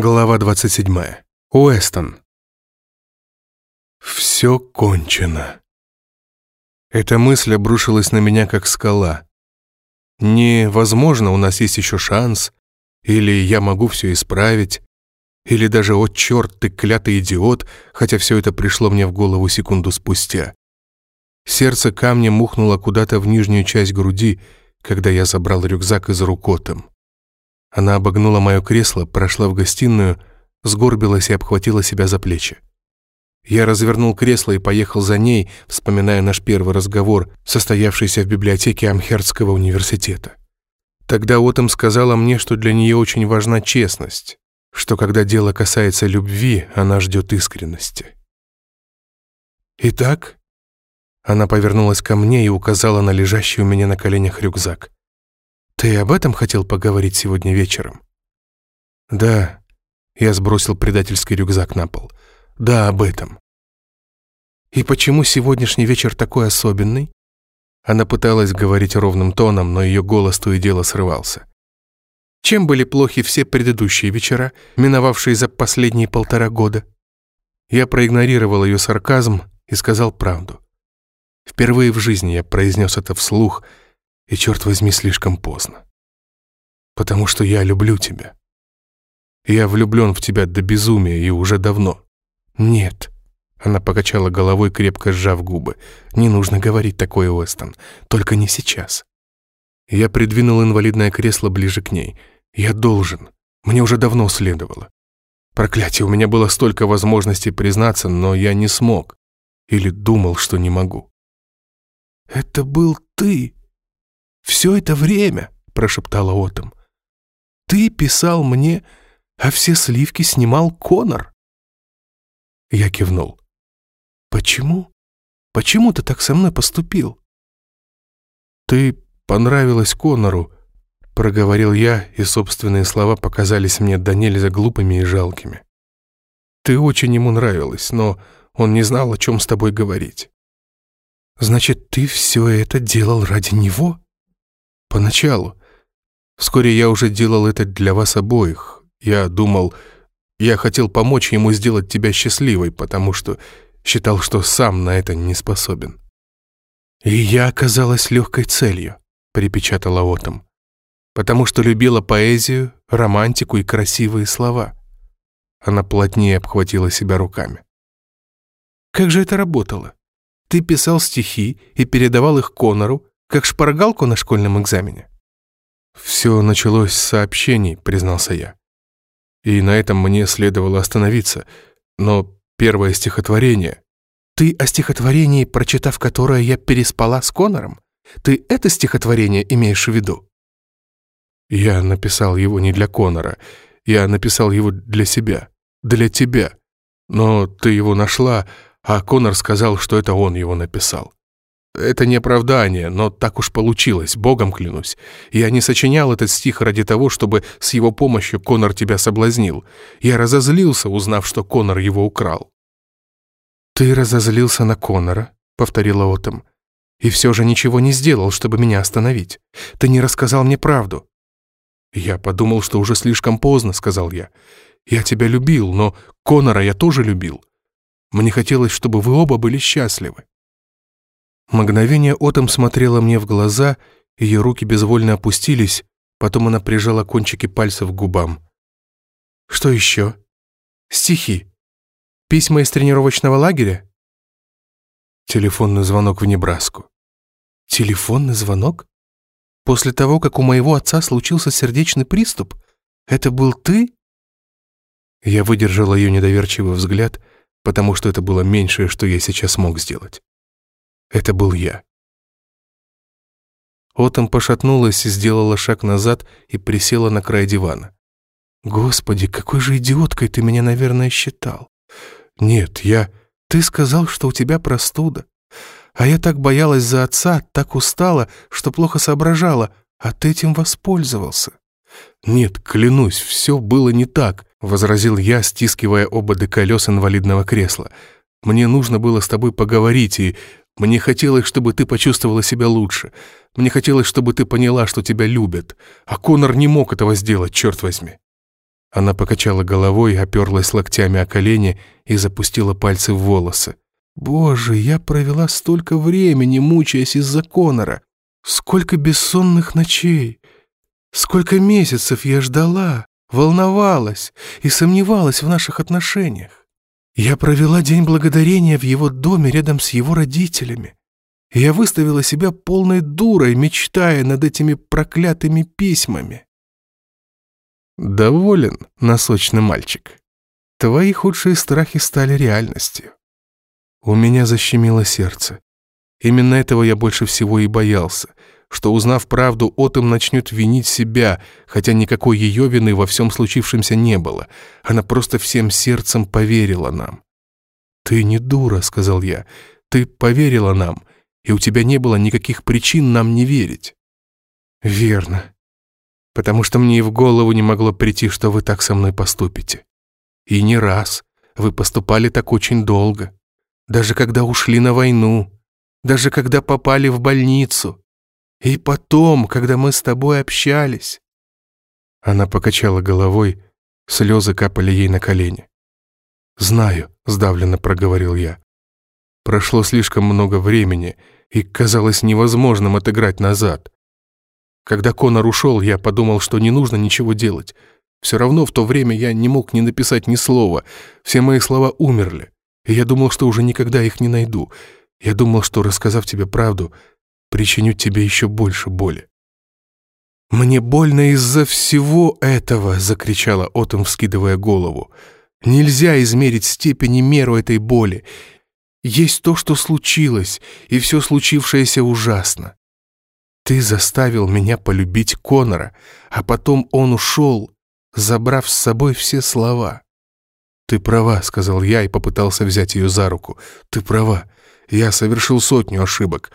Глава 27. Уэстон. Все кончено. Эта мысль обрушилась на меня, как скала. Не «возможно, у нас есть еще шанс», или «я могу все исправить», или даже «о, черт, ты клятый идиот», хотя все это пришло мне в голову секунду спустя. Сердце камнем мухнуло куда-то в нижнюю часть груди, когда я забрал рюкзак из рук Отом. Она обогнула мое кресло, прошла в гостиную, сгорбилась и обхватила себя за плечи. Я развернул кресло и поехал за ней, вспоминая наш первый разговор, состоявшийся в библиотеке Амхердского университета. Тогда Отом сказала мне, что для нее очень важна честность, что когда дело касается любви, она ждет искренности. «Итак?» Она повернулась ко мне и указала на лежащий у меня на коленях рюкзак. «Ты об этом хотел поговорить сегодня вечером?» «Да». Я сбросил предательский рюкзак на пол. «Да, об этом». «И почему сегодняшний вечер такой особенный?» Она пыталась говорить ровным тоном, но ее голос то и дело срывался. «Чем были плохи все предыдущие вечера, миновавшие за последние полтора года?» Я проигнорировал ее сарказм и сказал правду. Впервые в жизни я произнес это вслух — и, черт возьми, слишком поздно. Потому что я люблю тебя. Я влюблен в тебя до безумия и уже давно. Нет. Она покачала головой, крепко сжав губы. Не нужно говорить такое, Уэстон. Только не сейчас. Я придвинул инвалидное кресло ближе к ней. Я должен. Мне уже давно следовало. Проклятие, у меня было столько возможностей признаться, но я не смог. Или думал, что не могу. «Это был ты!» Все это время», — прошептала Отом. «Ты писал мне, а все сливки снимал Конор». Я кивнул. «Почему? Почему ты так со мной поступил?» «Ты понравилась Конору», — проговорил я, и собственные слова показались мне до нельзя глупыми и жалкими. «Ты очень ему нравилась, но он не знал, о чем с тобой говорить». «Значит, ты все это делал ради него?» Поначалу. Вскоре я уже делал это для вас обоих. Я думал, я хотел помочь ему сделать тебя счастливой, потому что считал, что сам на это не способен. И я оказалась легкой целью, припечатала Отом, потому что любила поэзию, романтику и красивые слова. Она плотнее обхватила себя руками. Как же это работало? Ты писал стихи и передавал их Конору, как шпаргалку на школьном экзамене. «Все началось с сообщений», — признался я. И на этом мне следовало остановиться. Но первое стихотворение... «Ты о стихотворении, прочитав которое я переспала с Конором? Ты это стихотворение имеешь в виду?» Я написал его не для Конора. Я написал его для себя. Для тебя. Но ты его нашла, а Конор сказал, что это он его написал. Это не оправдание, но так уж получилось, богом клянусь. Я не сочинял этот стих ради того, чтобы с его помощью Конор тебя соблазнил. Я разозлился, узнав, что Конор его украл. «Ты разозлился на Конора», — повторила Отом, «и все же ничего не сделал, чтобы меня остановить. Ты не рассказал мне правду». «Я подумал, что уже слишком поздно», — сказал я. «Я тебя любил, но Конора я тоже любил. Мне хотелось, чтобы вы оба были счастливы». Мгновение Отом смотрела мне в глаза, ее руки безвольно опустились, потом она прижала кончики пальцев к губам. «Что еще? Стихи? Письма из тренировочного лагеря?» Телефонный звонок в Небраску. «Телефонный звонок? После того, как у моего отца случился сердечный приступ? Это был ты?» Я выдержала ее недоверчивый взгляд, потому что это было меньшее, что я сейчас мог сделать. Это был я. Отом пошатнулась и сделала шаг назад и присела на край дивана. «Господи, какой же идиоткой ты меня, наверное, считал!» «Нет, я...» «Ты сказал, что у тебя простуда. А я так боялась за отца, так устала, что плохо соображала, а ты этим воспользовался». «Нет, клянусь, все было не так», — возразил я, стискивая ободы колес инвалидного кресла. «Мне нужно было с тобой поговорить, и мне хотелось, чтобы ты почувствовала себя лучше. Мне хотелось, чтобы ты поняла, что тебя любят. А Конор не мог этого сделать, черт возьми. Она покачала головой, оперлась локтями о колени и запустила пальцы в волосы. «Боже, я провела столько времени, мучаясь из-за Конора. Сколько бессонных ночей. Сколько месяцев я ждала, волновалась и сомневалась в наших отношениях. Я провела день благодарения в его доме рядом с его родителями. Я выставила себя полной дурой, мечтая над этими проклятыми письмами. Доволен, носочный мальчик. Твои худшие страхи стали реальностью. У меня защемило сердце. Именно этого я больше всего и боялся, что, узнав правду, Отом начнет винить себя, хотя никакой ее вины во всем случившемся не было. Она просто всем сердцем поверила нам. «Ты не дура», — сказал я. «Ты поверила нам, и у тебя не было никаких причин нам не верить». «Верно потому что мне и в голову не могло прийти, что вы так со мной поступите. И не раз. Вы поступали так очень долго. Даже когда ушли на войну. Даже когда попали в больницу. И потом, когда мы с тобой общались. Она покачала головой, слезы капали ей на колени. «Знаю», — сдавленно проговорил я. Прошло слишком много времени, и казалось невозможным отыграть назад. Когда Конор ушел, я подумал, что не нужно ничего делать. Все равно в то время я не мог ни написать ни слова. Все мои слова умерли. И я думал, что уже никогда их не найду. Я думал, что, рассказав тебе правду, причиню тебе еще больше боли. «Мне больно из-за всего этого!» — закричала Отом, вскидывая голову. «Нельзя измерить степень и меру этой боли. Есть то, что случилось, и все случившееся ужасно. Ты заставил меня полюбить Конора, а потом он ушел, забрав с собой все слова. Ты права, сказал я и попытался взять ее за руку. Ты права. Я совершил сотню ошибок,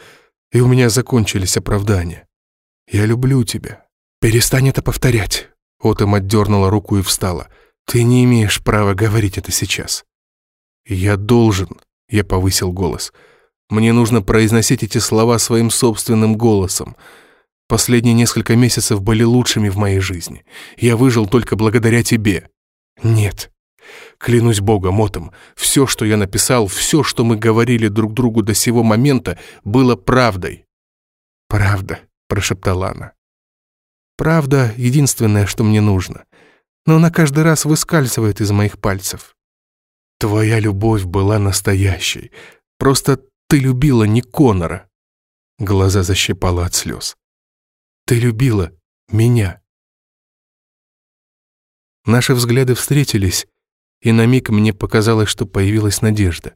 и у меня закончились оправдания. Я люблю тебя. Перестань это повторять. Отом отдернула руку и встала. Ты не имеешь права говорить это сейчас. Я должен, я повысил голос. Мне нужно произносить эти слова своим собственным голосом. Последние несколько месяцев были лучшими в моей жизни. Я выжил только благодаря тебе. Нет. Клянусь Богом, Отом, все, что я написал, все, что мы говорили друг другу до сего момента, было правдой. «Правда», — прошептала она. «Правда — единственное, что мне нужно. Но она каждый раз выскальзывает из моих пальцев. Твоя любовь была настоящей. Просто ты любила не Конора. Глаза защипала от слез. Ты любила меня. Наши взгляды встретились, и на миг мне показалось, что появилась надежда.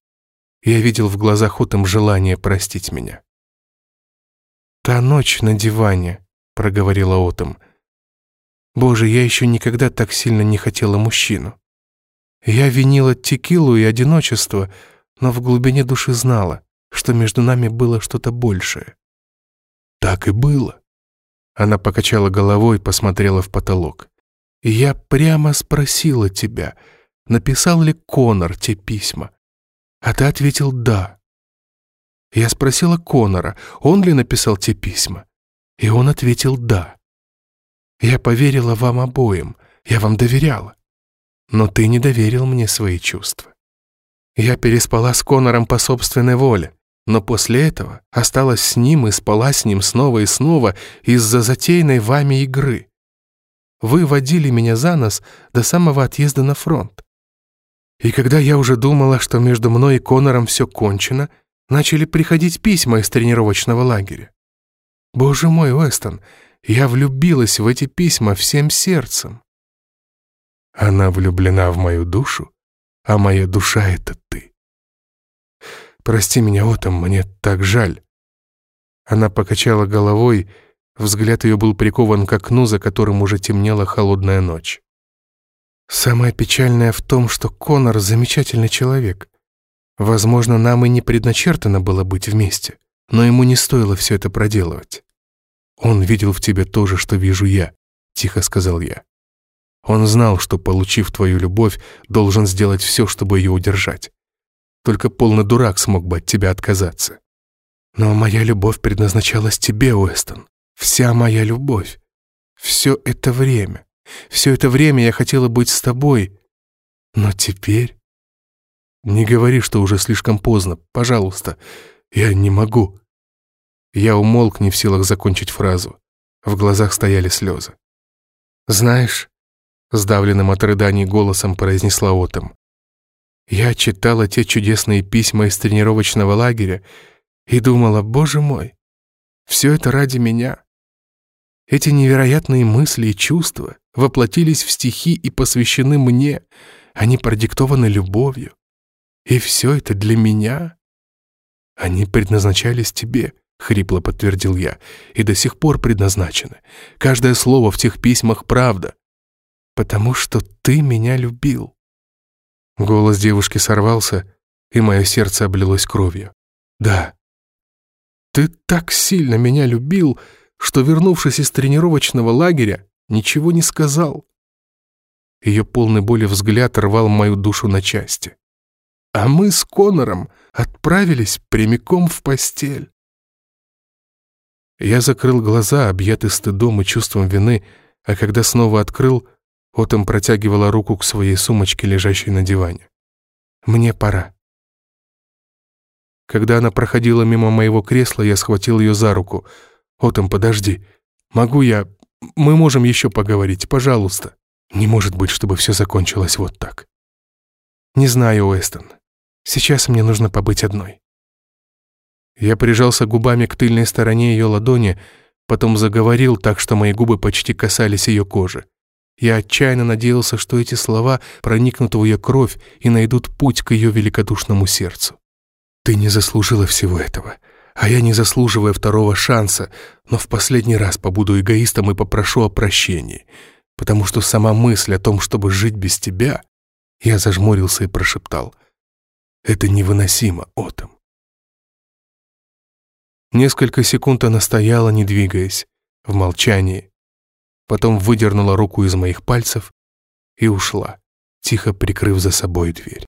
Я видел в глазах Отом желание простить меня. «Та ночь на диване», — проговорила Отом. «Боже, я еще никогда так сильно не хотела мужчину. Я винила текилу и одиночество, но в глубине души знала что между нами было что-то большее. Так и было. Она покачала головой, посмотрела в потолок. И я прямо спросила тебя, написал ли Конор те письма. А ты ответил «да». Я спросила Конора, он ли написал те письма. И он ответил «да». Я поверила вам обоим, я вам доверяла. Но ты не доверил мне свои чувства. Я переспала с Конором по собственной воле но после этого осталась с ним и спала с ним снова и снова из-за затеянной вами игры. Вы водили меня за нос до самого отъезда на фронт. И когда я уже думала, что между мной и Конором все кончено, начали приходить письма из тренировочного лагеря. Боже мой, Уэстон, я влюбилась в эти письма всем сердцем. Она влюблена в мою душу, а моя душа — это ты. Прости меня, Отом, мне так жаль». Она покачала головой, взгляд ее был прикован к окну, за которым уже темнела холодная ночь. «Самое печальное в том, что Конор — замечательный человек. Возможно, нам и не предначертано было быть вместе, но ему не стоило все это проделывать. Он видел в тебе то же, что вижу я», — тихо сказал я. Он знал, что, получив твою любовь, должен сделать все, чтобы ее удержать. Только полный дурак смог бы от тебя отказаться. Но моя любовь предназначалась тебе, Уэстон. Вся моя любовь. Все это время. Все это время я хотела быть с тобой. Но теперь... Не говори, что уже слишком поздно. Пожалуйста, я не могу. Я умолк, не в силах закончить фразу. В глазах стояли слезы. «Знаешь», — сдавленным от рыданий голосом произнесла Отом, «я читала те чудесные письма из тренировочного лагеря и думала, боже мой, все это ради меня. Эти невероятные мысли и чувства воплотились в стихи и посвящены мне, они продиктованы любовью. И все это для меня. Они предназначались тебе, — хрипло подтвердил я, — «и до сих пор предназначены. Каждое слово в тех письмах — правда. Потому что ты меня любил». Голос девушки сорвался, и мое сердце облилось кровью. «Да, ты так сильно меня любил, что, вернувшись из тренировочного лагеря, ничего не сказал». Ее полный боли взгляд рвал мою душу на части. А мы с Конором отправились прямиком в постель. Я закрыл глаза, объятый стыдом и чувством вины, а когда снова открыл, Отом протягивала руку к своей сумочке, лежащей на диване. «Мне пора». Когда она проходила мимо моего кресла, я схватил ее за руку. «Отом, подожди. Могу я... Мы можем еще поговорить, пожалуйста». Не может быть, чтобы все закончилось вот так. Не знаю, Уэстон. Сейчас мне нужно побыть одной. Я прижался губами к тыльной стороне ее ладони, потом заговорил так, что мои губы почти касались ее кожи. Я отчаянно надеялся, что эти слова проникнут в ее кровь и найдут путь к ее великодушному сердцу. «Ты не заслужила всего этого, а я не заслуживаю второго шанса, но в последний раз побуду эгоистом и попрошу о прощении, потому что сама мысль о том, чтобы жить без тебя...» Я зажмурился и прошептал. «Это невыносимо, Отом. Несколько секунд она стояла, не двигаясь, в молчании. Потом выдернула руку из моих пальцев и ушла, тихо прикрыв за собой дверь.